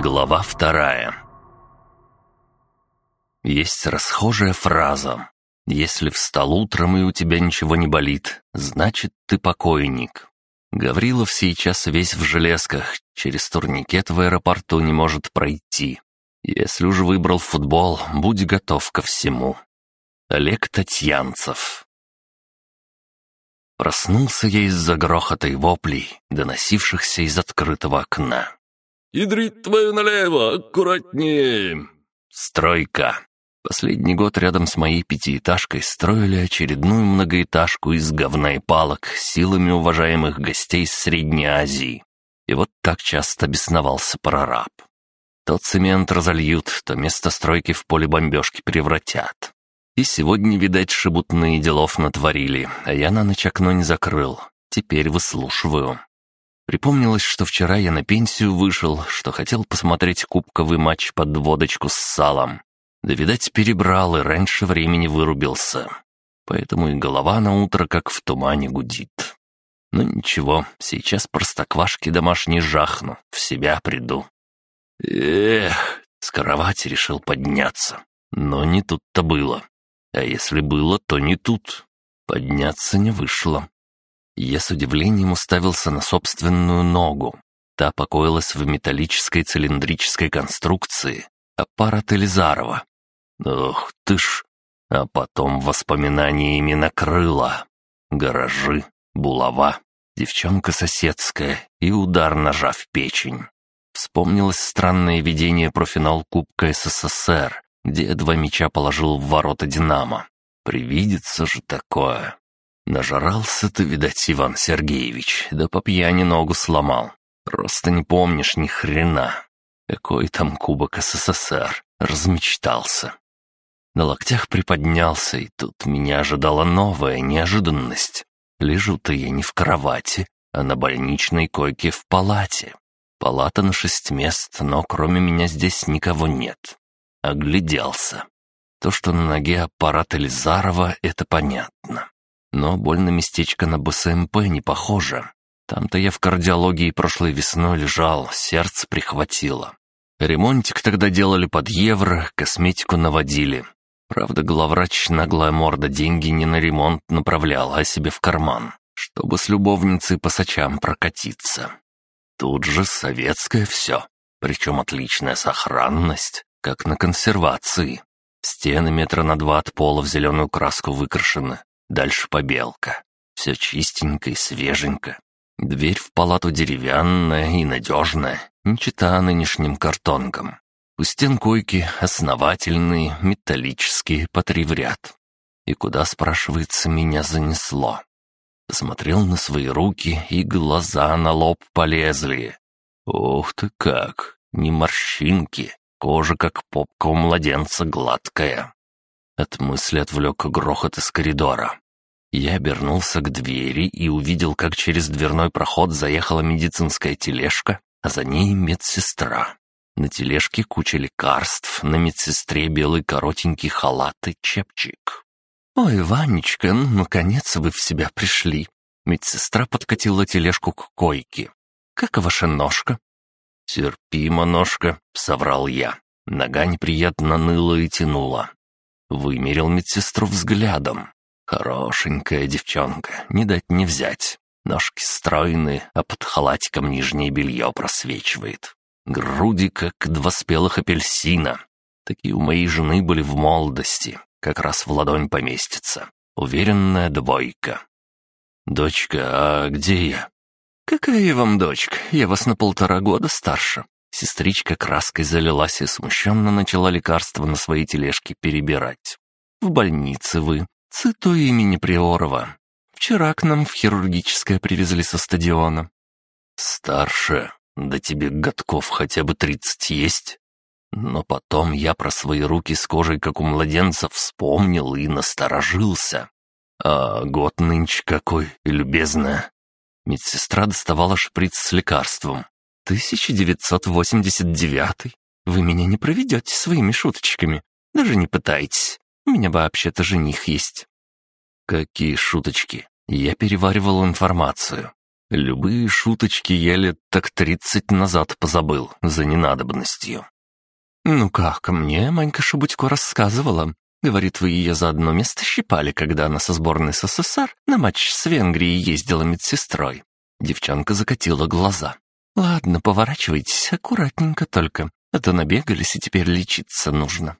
Глава вторая Есть расхожая фраза. Если встал утром и у тебя ничего не болит, значит, ты покойник. Гаврилов сейчас весь в железках, через турникет в аэропорту не может пройти. Если уж выбрал футбол, будь готов ко всему. Олег Татьянцев Проснулся я из-за грохота и воплей, доносившихся из открытого окна. «Ядрить твою налево, аккуратнее!» Стройка. Последний год рядом с моей пятиэтажкой строили очередную многоэтажку из говна и палок силами уважаемых гостей из Средней Азии. И вот так часто бесновался прораб. То цемент разольют, то место стройки в поле бомбежки превратят. И сегодня, видать, шебутные делов натворили, а я на ночь окно не закрыл. Теперь выслушиваю. Припомнилось, что вчера я на пенсию вышел, что хотел посмотреть кубковый матч под водочку с салом. Да, видать, перебрал и раньше времени вырубился. Поэтому и голова на утро как в тумане гудит. Но ничего, сейчас простоквашки домашние жахну, в себя приду. Эх, с кровати решил подняться. Но не тут-то было. А если было, то не тут. Подняться не вышло. Я с удивлением уставился на собственную ногу. Та покоилась в металлической цилиндрической конструкции, аппарат Элизарова. Ох ты ж! А потом воспоминаниями накрыло. Гаражи, булава, девчонка соседская и удар ножа в печень. Вспомнилось странное видение про финал Кубка СССР, где два мяча положил в ворота «Динамо». Привидится же такое. Нажрался ты, видать, Иван Сергеевич, да по пьяни ногу сломал. Просто не помнишь ни хрена. Какой там кубок СССР, размечтался. На локтях приподнялся, и тут меня ожидала новая неожиданность. Лежу-то я не в кровати, а на больничной койке в палате. Палата на шесть мест, но кроме меня здесь никого нет. Огляделся. То, что на ноге аппарат Элизарова, это понятно. Но больно местечко на БСМП не похоже. Там-то я в кардиологии прошлой весной лежал, сердце прихватило. Ремонтик тогда делали под евро, косметику наводили. Правда, главврач наглая морда деньги не на ремонт направлял, а себе в карман, чтобы с любовницей по сочам прокатиться. Тут же советское все, причем отличная сохранность, как на консервации. Стены метра на два от пола в зеленую краску выкрашены, Дальше побелка. Все чистенько и свеженько. Дверь в палату деревянная и надежная, не чита нынешним картонкам. У стен койки основательные, металлические, по три в ряд. И куда, спрашивается, меня занесло? Посмотрел на свои руки, и глаза на лоб полезли. Ух ты как! Не морщинки, кожа как попка у младенца гладкая. От мысли отвлек грохот из коридора. Я обернулся к двери и увидел, как через дверной проход заехала медицинская тележка, а за ней медсестра. На тележке куча лекарств, на медсестре белый коротенький халат и чепчик. «Ой, Ванечка, ну, наконец вы в себя пришли!» Медсестра подкатила тележку к койке. «Как ваша ножка?» «Терпимо, ножка», — соврал я. Нога неприятно ныла и тянула. Вымерил медсестру взглядом. Хорошенькая девчонка, не дать не взять. Ножки стройные, а под халатиком нижнее белье просвечивает. Груди, как два спелых апельсина. Такие у моей жены были в молодости, как раз в ладонь поместится. Уверенная двойка. «Дочка, а где я?» «Какая вам дочка? Я вас на полтора года старше. Сестричка краской залилась и смущенно начала лекарства на своей тележке перебирать. «В больнице вы. Циту имени Приорова. Вчера к нам в хирургическое привезли со стадиона». «Старше. Да тебе годков хотя бы тридцать есть». Но потом я про свои руки с кожей, как у младенца, вспомнил и насторожился. «А год нынче какой, любезная!» Медсестра доставала шприц с лекарством. 1989. Вы меня не проведете своими шуточками. Даже не пытайтесь. У меня вообще-то жених есть». «Какие шуточки?» Я переваривал информацию. Любые шуточки я лет так тридцать назад позабыл за ненадобностью. «Ну как, мне Манька Шабутько рассказывала. Говорит, вы ее за одно место щипали, когда она со сборной СССР на матч с Венгрией ездила медсестрой». Девчонка закатила глаза. «Ладно, поворачивайтесь, аккуратненько только, а то набегались, и теперь лечиться нужно».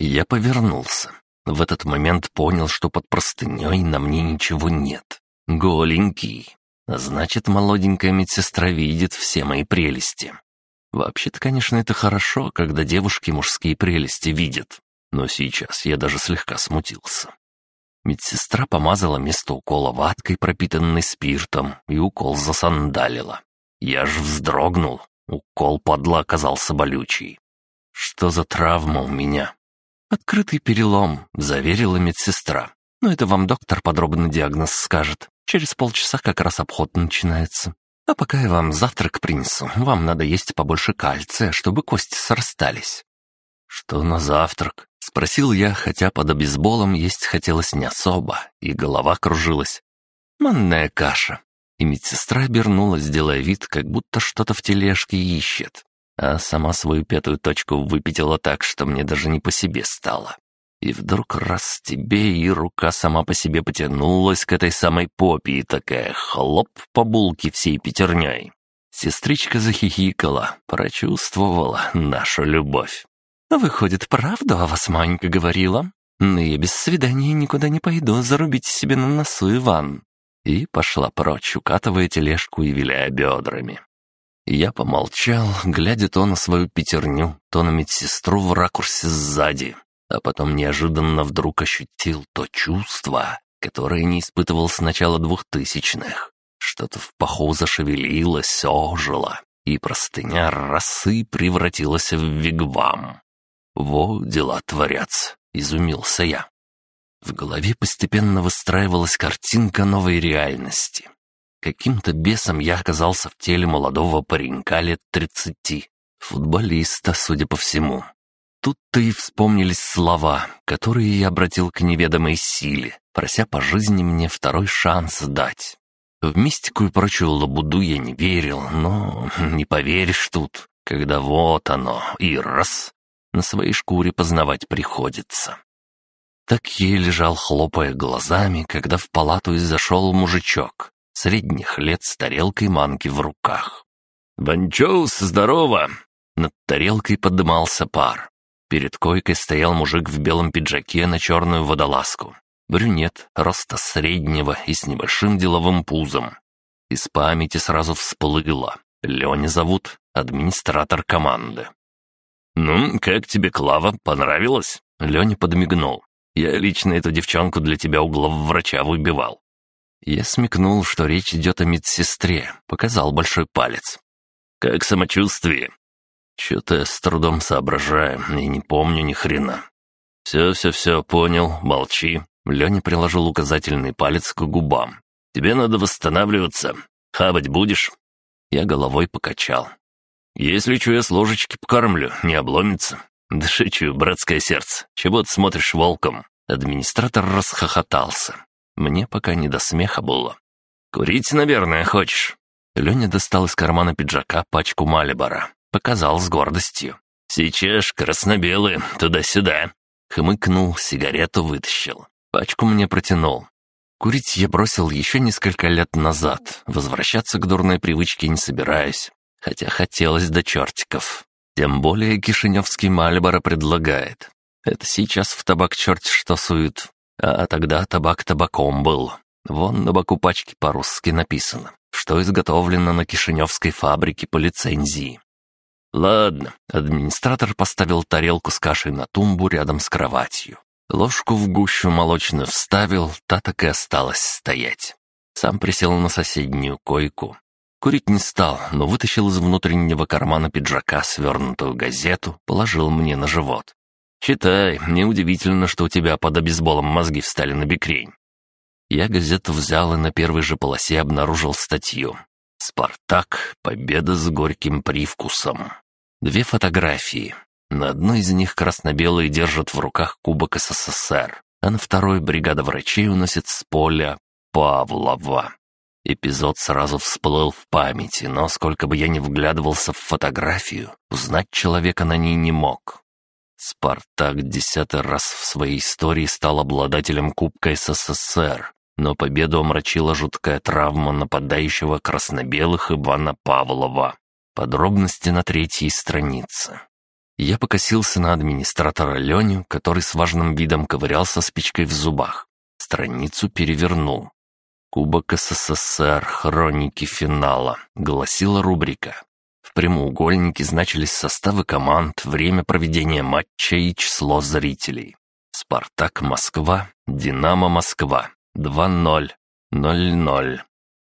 Я повернулся. В этот момент понял, что под простыней на мне ничего нет. Голенький. Значит, молоденькая медсестра видит все мои прелести. Вообще-то, конечно, это хорошо, когда девушки мужские прелести видят. Но сейчас я даже слегка смутился. Медсестра помазала место укола ваткой, пропитанной спиртом, и укол засандалила. Я ж вздрогнул. Укол подла оказался болючий. Что за травма у меня? Открытый перелом, заверила медсестра. Но это вам доктор подробный диагноз скажет. Через полчаса как раз обход начинается. А пока я вам завтрак принесу, вам надо есть побольше кальция, чтобы кости срастались». «Что на завтрак?» — спросил я, хотя под обезболом есть хотелось не особо, и голова кружилась. «Манная каша». И медсестра обернулась, делая вид, как будто что-то в тележке ищет, а сама свою пятую точку выпятила так, что мне даже не по себе стало. И вдруг раз тебе, и рука сама по себе потянулась к этой самой попе, и такая хлоп по булке всей пятерней. Сестричка захихикала, прочувствовала нашу любовь. «Выходит, правду о вас Манька говорила? Но я без свидания никуда не пойду, зарубить себе на носу Иван». И пошла прочь, укатывая тележку и виляя бедрами. Я помолчал, глядя то на свою пятерню, то на медсестру в ракурсе сзади а потом неожиданно вдруг ощутил то чувство, которое не испытывал с начала двухтысячных. Что-то в паху зашевелилось, ожило, и простыня росы превратилась в вигвам. «Во дела творятся», — изумился я. В голове постепенно выстраивалась картинка новой реальности. Каким-то бесом я оказался в теле молодого паренька лет тридцати, футболиста, судя по всему. Тут-то и вспомнились слова, которые я обратил к неведомой силе, прося по жизни мне второй шанс дать. В мистику и прочую лабуду я не верил, но не поверишь тут, когда вот оно, и раз, на своей шкуре познавать приходится. Так я лежал, хлопая глазами, когда в палату и зашел мужичок, средних лет с тарелкой манки в руках. «Банчоус, здорово!» Над тарелкой подымался пар. Перед койкой стоял мужик в белом пиджаке на черную водолазку. Брюнет, роста среднего и с небольшим деловым пузом. Из памяти сразу всплыло. Леня зовут, администратор команды. «Ну, как тебе, Клава, понравилось?» Леня подмигнул. «Я лично эту девчонку для тебя у главврача выбивал». Я смекнул, что речь идет о медсестре, показал большой палец. «Как самочувствие?» Чё-то с трудом соображаю и не помню ни хрена. Все-все-все, понял, молчи. Леня приложил указательный палец к губам. Тебе надо восстанавливаться. Хавать будешь? Я головой покачал. Если что, я с ложечки покормлю, не обломится. Да шучу, братское сердце. Чего ты смотришь волком? Администратор расхохотался. Мне пока не до смеха было. «Курить, наверное, хочешь?» Леня достал из кармана пиджака пачку Малибора. Показал с гордостью. «Сейчас красно-белые, туда-сюда». Хмыкнул, сигарету вытащил. Пачку мне протянул. Курить я бросил еще несколько лет назад. Возвращаться к дурной привычке не собираюсь. Хотя хотелось до чертиков. Тем более Кишиневский Мальборо предлагает. Это сейчас в табак черт что суют. А тогда табак табаком был. Вон на боку пачки по-русски написано, что изготовлено на Кишиневской фабрике по лицензии. «Ладно». Администратор поставил тарелку с кашей на тумбу рядом с кроватью. Ложку в гущу молочную вставил, та так и осталась стоять. Сам присел на соседнюю койку. Курить не стал, но вытащил из внутреннего кармана пиджака свернутую газету, положил мне на живот. «Читай, неудивительно, что у тебя под обезболом мозги встали на бекрень». Я газету взял и на первой же полосе обнаружил статью. «Спартак. Победа с горьким привкусом». Две фотографии. На одной из них красно-белые держат в руках кубок СССР, а на второй бригада врачей уносит с поля Павлова. Эпизод сразу всплыл в памяти, но сколько бы я ни вглядывался в фотографию, узнать человека на ней не мог. «Спартак» десятый раз в своей истории стал обладателем Кубка СССР, но победу омрачила жуткая травма нападающего красно-белых Ивана Павлова. Подробности на третьей странице. Я покосился на администратора Леню, который с важным видом ковырялся спичкой в зубах. Страницу перевернул. «Кубок СССР. Хроники финала», — гласила рубрика. В прямоугольнике значились составы команд, время проведения матча и число зрителей. «Спартак Москва», «Динамо Москва», 2-0, 0-0.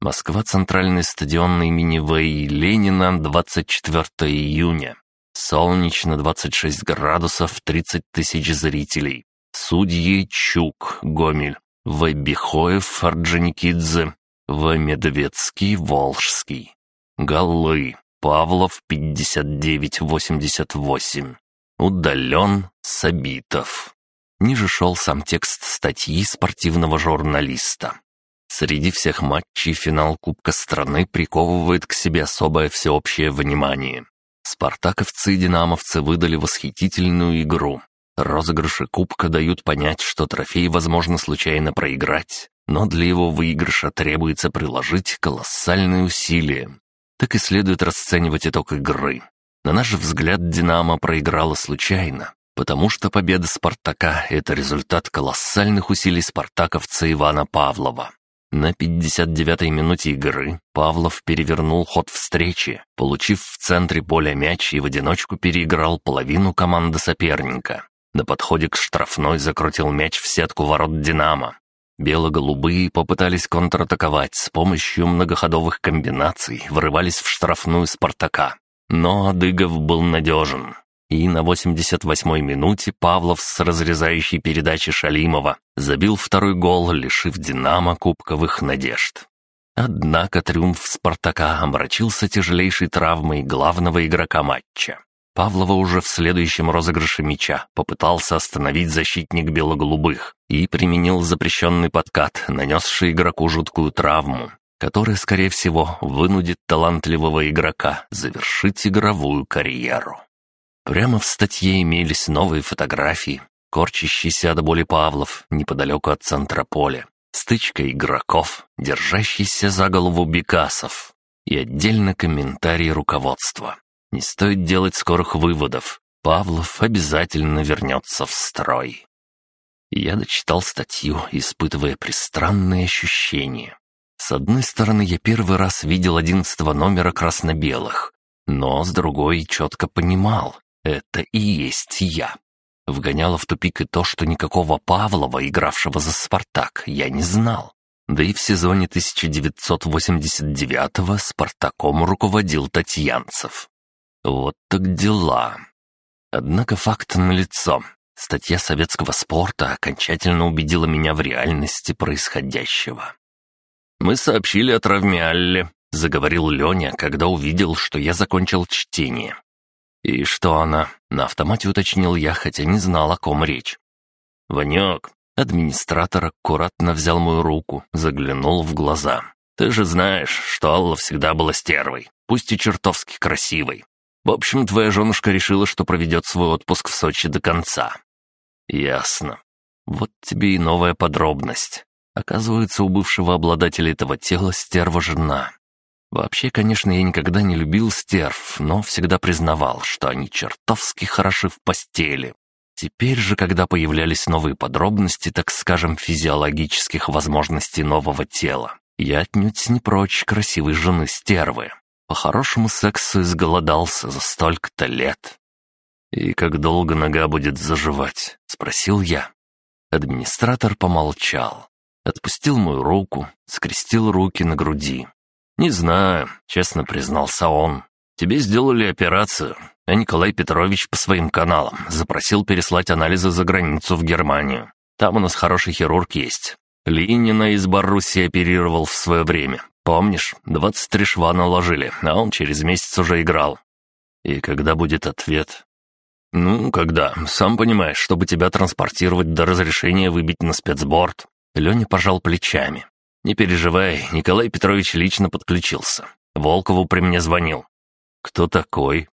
Москва, Центральный стадион имени В.И. Ленина, 24 июня. Солнечно 26 градусов, 30 тысяч зрителей. Судьи Чук, Гомель. В. Бихоев, Орджоникидзе. В. Медведский, Волжский. Голы. Павлов, 59-88. Удален, Сабитов. Ниже шел сам текст статьи спортивного журналиста. Среди всех матчей финал Кубка страны приковывает к себе особое всеобщее внимание. Спартаковцы и динамовцы выдали восхитительную игру. Розыгрыши Кубка дают понять, что трофей возможно случайно проиграть, но для его выигрыша требуется приложить колоссальные усилия. Так и следует расценивать итог игры. На наш взгляд, «Динамо» проиграла случайно, потому что победа «Спартака» — это результат колоссальных усилий спартаковца Ивана Павлова. На 59-й минуте игры Павлов перевернул ход встречи, получив в центре поля мяч и в одиночку переиграл половину команды соперника. На подходе к штрафной закрутил мяч в сетку ворот «Динамо». Бело-голубые попытались контратаковать с помощью многоходовых комбинаций, вырывались в штрафную «Спартака». Но Адыгов был надежен и на 88-й минуте Павлов с разрезающей передачи Шалимова забил второй гол, лишив «Динамо» кубковых надежд. Однако триумф «Спартака» омрачился тяжелейшей травмой главного игрока матча. Павлова уже в следующем розыгрыше мяча попытался остановить защитник белоголубых и применил запрещенный подкат, нанесший игроку жуткую травму, которая, скорее всего, вынудит талантливого игрока завершить игровую карьеру. Прямо в статье имелись новые фотографии, корчащийся от боли Павлов неподалеку от центра поля, стычка игроков, держащийся за голову Бекасов и отдельно комментарий руководства. Не стоит делать скорых выводов. Павлов обязательно вернется в строй. Я дочитал статью, испытывая пристранные ощущения. С одной стороны, я первый раз видел одиннадцатого номера красно-белых, но с другой четко понимал, это и есть я. Вгоняло в тупик и то, что никакого Павлова, игравшего за «Спартак», я не знал. Да и в сезоне 1989-го «Спартаком» руководил Татьянцев. Вот так дела. Однако факт налицо. Статья советского спорта окончательно убедила меня в реальности происходящего. «Мы сообщили о травме Алле», — заговорил Леня, когда увидел, что я закончил чтение. «И что она?» — на автомате уточнил я, хотя не знал, о ком речь. «Ванек!» — администратор аккуратно взял мою руку, заглянул в глаза. «Ты же знаешь, что Алла всегда была стервой, пусть и чертовски красивой. В общем, твоя женушка решила, что проведет свой отпуск в Сочи до конца». «Ясно. Вот тебе и новая подробность. Оказывается, у бывшего обладателя этого тела стерва жена. Вообще, конечно, я никогда не любил стерв, но всегда признавал, что они чертовски хороши в постели. Теперь же, когда появлялись новые подробности, так скажем, физиологических возможностей нового тела, я отнюдь не прочь красивой жены стервы. По хорошему сексу изголодался за столько-то лет. «И как долго нога будет заживать?» — спросил я. Администратор помолчал, отпустил мою руку, скрестил руки на груди, «Не знаю», — честно признался он. «Тебе сделали операцию, а Николай Петрович по своим каналам запросил переслать анализы за границу в Германию. Там у нас хороший хирург есть. Ленина из Боруссии оперировал в свое время. Помнишь, 23 шва наложили, а он через месяц уже играл. И когда будет ответ? Ну, когда, сам понимаешь, чтобы тебя транспортировать до разрешения выбить на спецборд. Леня пожал плечами. Не переживай, Николай Петрович лично подключился. Волкову при мне звонил. Кто такой?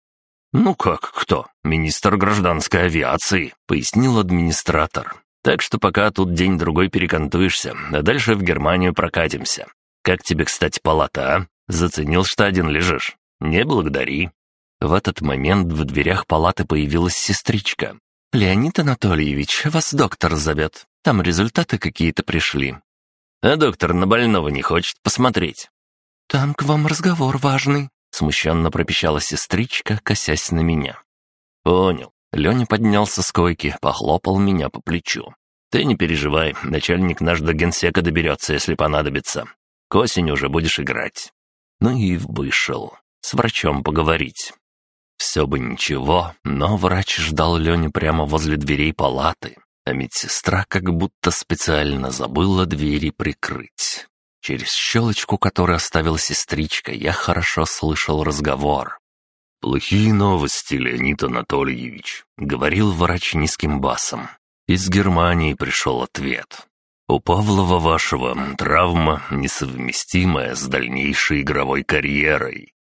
Ну как кто? Министр гражданской авиации, пояснил администратор. Так что пока тут день-другой перекантуешься, а дальше в Германию прокатимся. Как тебе, кстати, палата, а? Заценил, что один лежишь? Не благодари. В этот момент в дверях палаты появилась сестричка. «Леонид Анатольевич, вас доктор зовет. Там результаты какие-то пришли». «А доктор на больного не хочет посмотреть». «Там к вам разговор важный», — смущенно пропищала сестричка, косясь на меня. «Понял». Леня поднялся с койки, похлопал меня по плечу. «Ты не переживай, начальник наш до генсека доберется, если понадобится. К осени уже будешь играть». Ну и вышел. С врачом поговорить. Все бы ничего, но врач ждал Леню прямо возле дверей палаты, а медсестра как будто специально забыла двери прикрыть. Через щелочку, которую оставила сестричка, я хорошо слышал разговор. «Плохие новости, Леонид Анатольевич», — говорил врач низким басом. Из Германии пришел ответ. «У Павлова вашего травма, несовместимая с дальнейшей игровой карьерой.